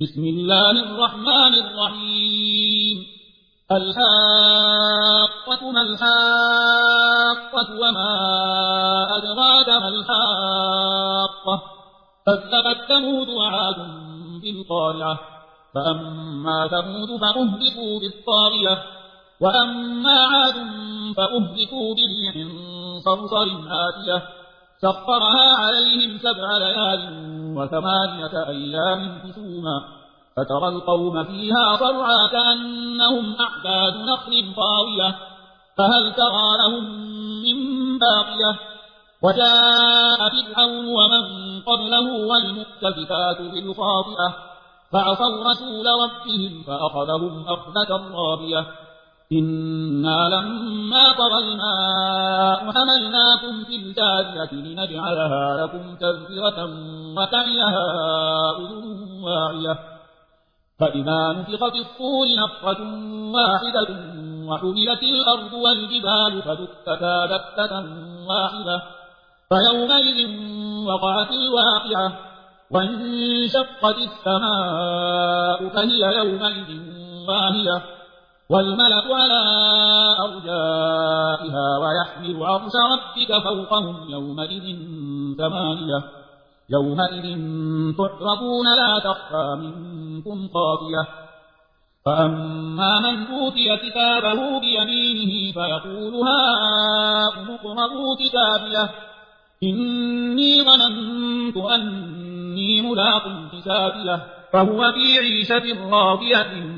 بسم الله الرحمن الرحيم. الحاقة ما الحاقة وما أدراك ما الحاقة. كذبت ثمود وعاد بالقارعة. فأما ثمود فأهلكوا بالطاغية. وأما عاد فأهلكوا بريح صرصر آتية. سخرها عليهم سبع ليال وثمانية أيام حسوما. فترى القوم فيها صرعا كأنهم أعداد نخل طاوية. فهل ترى لهم من باقية؟ وجاء فرعون ومن قبله والمؤتفكات بالخاطئة. فعصوا رسول ربهم فأخذهم أخذة رابية إنا لما طغى الماء حملناكم في الجارية لنجعلها لكم تذكرة وتعيها أذن واعية فإذا نفخ في الصور نفخة واحدة وحملت الأرض والجبال فدكتا دكة واحدة فيومئذ وقعت الواقعة وانشقت السماء فهي يومئذ واهية والملك على أرجائها ويحمل عرش ربك فوقهم يومئذ ثمانية. يومئذ تعرضون لا تخفى منكم خافية. فأما من أوتي كتابه بيمينه فيقول هاؤم اقرءوا كتابيه. إني ظننت أني ملاق حسابيه. فهو في عيشة راضية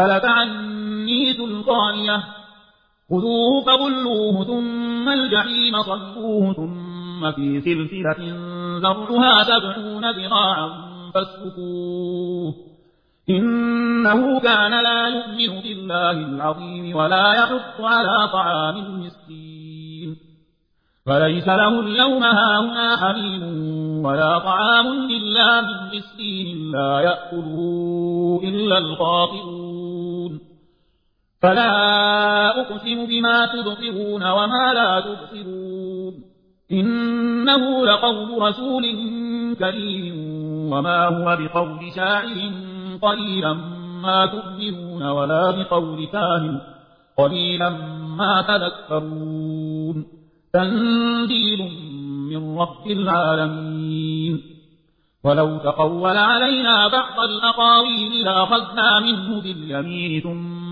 هلك عني سلطانية؟ خذوه فغلوه ثم الجحيم صلوه ثم في سلسلة ذرها سبعون ذراعا فاسلكوه. إنه كان لا يؤمن بالله العظيم ولا يحط على طعام المسكين. فليس له اليوم هاهنا حميم ولا طعام إلا من مسكين لا يأكله إلا الخاطئون. فلا أقسم بما تبصرون وما لا تبصرون. إنه لقول رسول كريم وما هو بقول شاعر قليلا ما تؤمنون ولا بقول كاهن قليلا ما تذكرون. تنزيل من رب العالمين. ولو تقول علينا بعض الأقاويل لأخذنا منه باليمين ثم